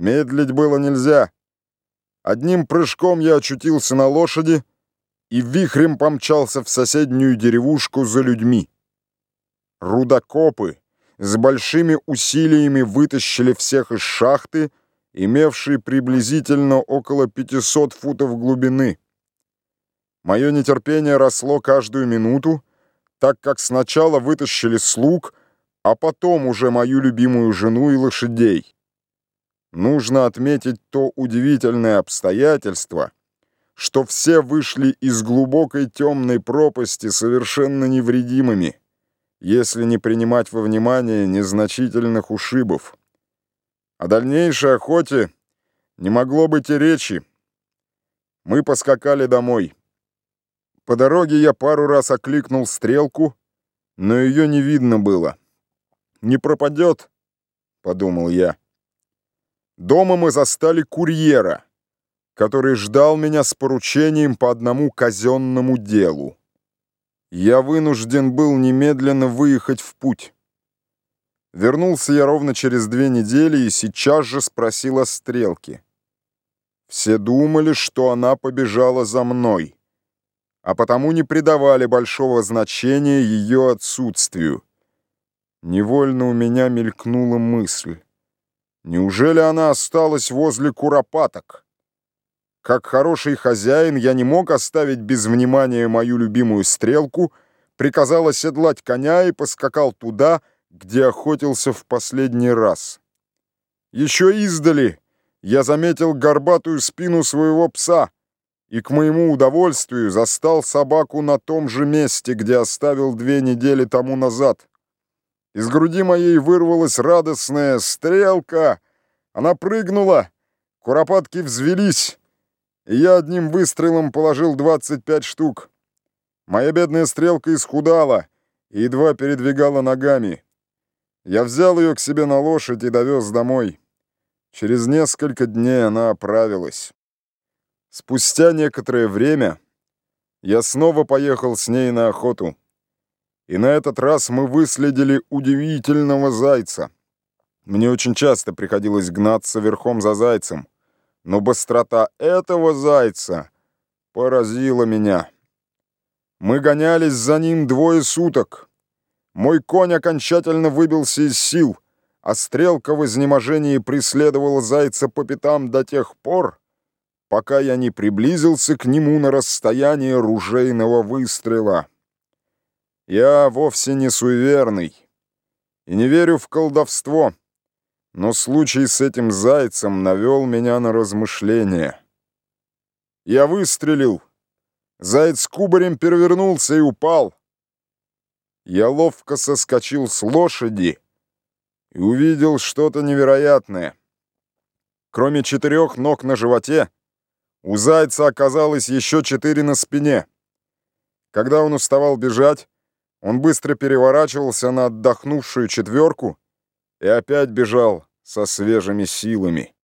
Медлить было нельзя. Одним прыжком я очутился на лошади и вихрем помчался в соседнюю деревушку за людьми. Рудокопы с большими усилиями вытащили всех из шахты, имевшей приблизительно около 500 футов глубины. Мое нетерпение росло каждую минуту, так как сначала вытащили слуг, а потом уже мою любимую жену и лошадей. Нужно отметить то удивительное обстоятельство, что все вышли из глубокой темной пропасти совершенно невредимыми, если не принимать во внимание незначительных ушибов. О дальнейшей охоте не могло быть и речи. Мы поскакали домой. По дороге я пару раз окликнул стрелку, но ее не видно было. «Не пропадет», — подумал я. Дома мы застали курьера, который ждал меня с поручением по одному казенному делу. Я вынужден был немедленно выехать в путь. Вернулся я ровно через две недели и сейчас же спросил о стрелке. Все думали, что она побежала за мной, а потому не придавали большого значения ее отсутствию. Невольно у меня мелькнула мысль. Неужели она осталась возле куропаток? Как хороший хозяин, я не мог оставить без внимания мою любимую стрелку, приказал оседлать коня и поскакал туда, где охотился в последний раз. Еще издали я заметил горбатую спину своего пса и, к моему удовольствию, застал собаку на том же месте, где оставил две недели тому назад. Из груди моей вырвалась радостная стрелка. Она прыгнула, куропатки взвелись, и я одним выстрелом положил 25 штук. Моя бедная стрелка исхудала и едва передвигала ногами. Я взял ее к себе на лошадь и довез домой. Через несколько дней она оправилась. Спустя некоторое время я снова поехал с ней на охоту. И на этот раз мы выследили удивительного зайца. Мне очень часто приходилось гнаться верхом за зайцем, но быстрота этого зайца поразила меня. Мы гонялись за ним двое суток. Мой конь окончательно выбился из сил, а стрелка в изнеможении преследовала зайца по пятам до тех пор, пока я не приблизился к нему на расстояние ружейного выстрела. Я вовсе не суеверный и не верю в колдовство, но случай с этим зайцем навел меня на размышления. Я выстрелил. Заяц кубарем перевернулся и упал. Я ловко соскочил с лошади и увидел что-то невероятное. Кроме четырех ног на животе, у зайца оказалось еще четыре на спине. Когда он уставал бежать, он быстро переворачивался на отдохнувшую четверку и опять бежал со свежими силами.